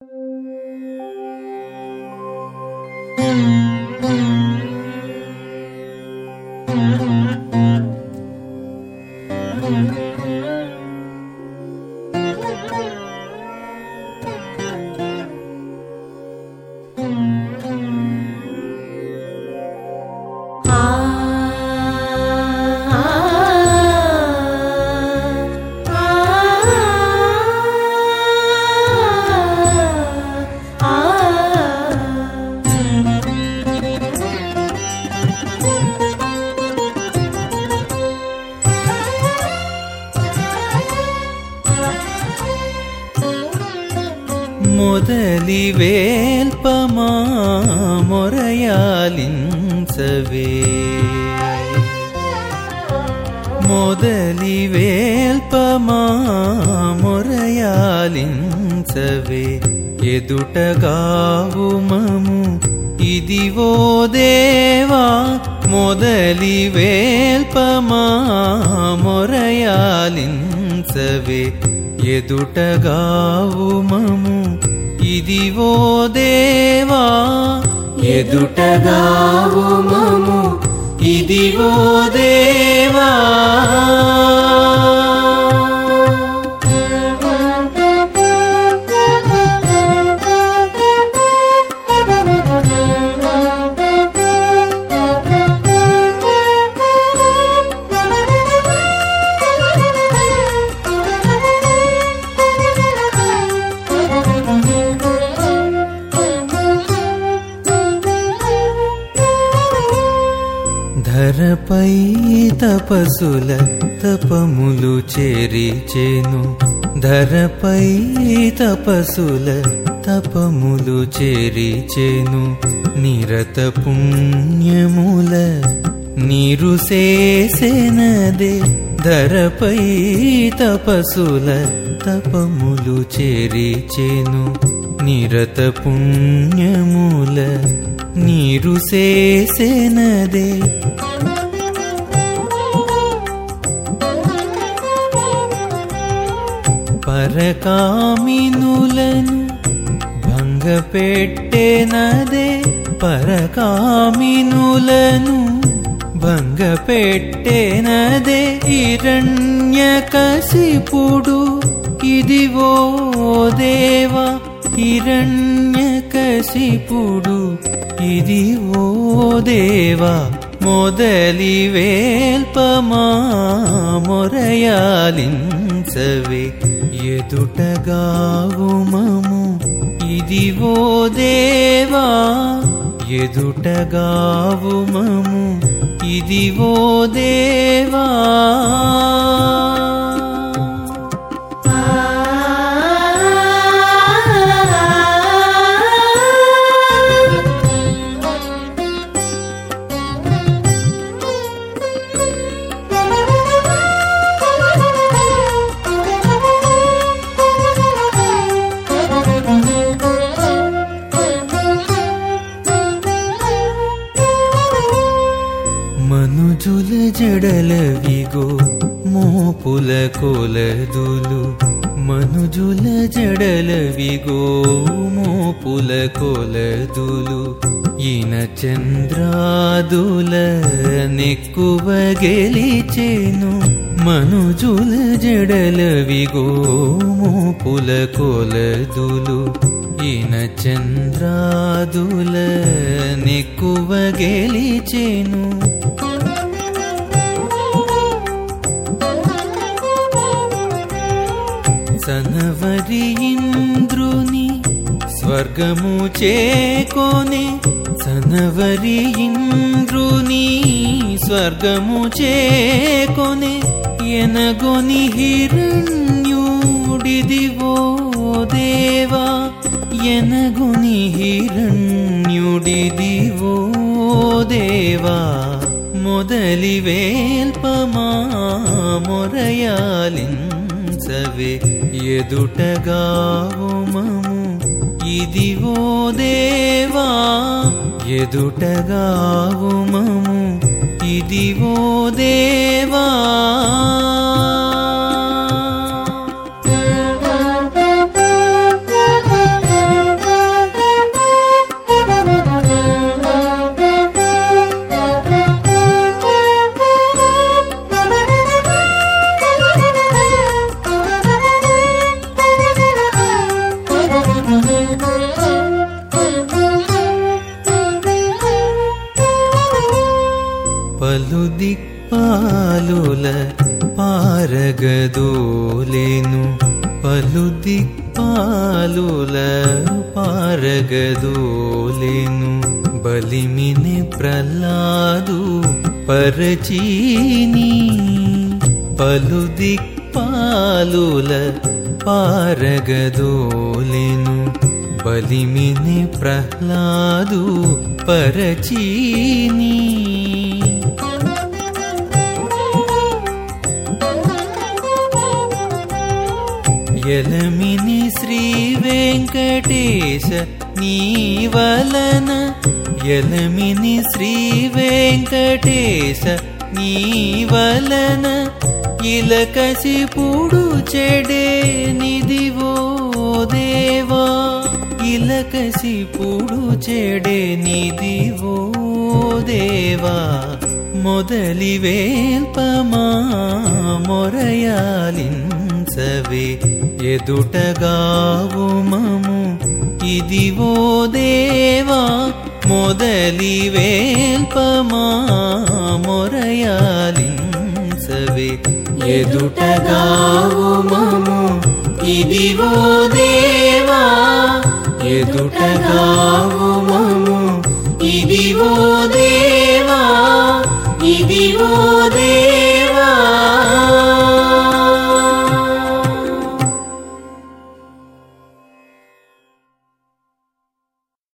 మొదలి వేల్పమా మొరయాలించవే మొదలి వేల్పమా మొరయాలించవే ఎదుటగావు మము ఇదివో దేవా మొదలి వేల్పమా మొరయాలించవే ఎదుటగావు మము ఇదివో దేవా. ఎదుటగావు మము ఇదివో దేవా. తెరపై తపసుల తపములు చేరిచేను. ధరపై తపసుల తపములు చేరిచేను. నిరత పుణ్యముల నీరు చేసెనదే ధరపై తపసుల తపములు చేరిచెను. నిరత పుణ్యముల నీరు చేసెనదే పరకామినులను భంగపెట్టెనదే. పరకామినులను భంగపెట్టెనదే హిరణ్యకశిపుడు. ఇదివో దేవా హిరణ్యకశిపుడు. ఇది ఓ దేవ మొదలి వేల్పమా మొరయాలించవే. ఎదుటగావు ఇది ఓ దేవా ఎదుటగావు इति वो देवा। జడలవిగో మోపుల కొలదులు మనుజుల జడలవిగో మోపుల కొలదులు ఈన చంద్రాదుల నెక్కువ గెలిచేను మనుజుల జడలవిగో మోపుల కొలదులు ఈన చంద్రాదుల నెక్కువ గెలిచేను సనవరి ఇంద్రుని స్వర్గము చేకోనే సనవరి ఇంద్రుని స్వర్గము చేకొనే ఎనగొని హిరణ్యుడిదివో దేవా ఎనగొని హిరణ్యుడిదివో దేవా. మొదలి వేల్పమా మొరయాలించవే ఎదుటగావు మము ఇదివో దేవా. ఎదుటగావు మము పలు దిక్పాలుల పారగదోలేను. పలు దిక్పాలుల పారగదోలేను. బలిమిని ప్రహ్లాదు పరచీని. పలు దిక్పాలుల పారగదోలేను. బలిమిని ప్రహ్లాదు పరచీనీ. ఎలమిని శ్రీ వెంకటేశ నీవలన ఎలమిని శ్రీ వెంకటేశ నీవలన ఇలకసిపుడు చెడే నిదివో దేవా. ఇలకసిపుడు చెడే నిదివో దేవా. మొదలి వేల్పమా మొరయాలిన్ వేసవి ఇది ఓ దేవా మొదలి వేల్పమా మము ఇది ఓ దేవా ఎదుటగావు మము ఇది ఓ దేవా ఇది ఓ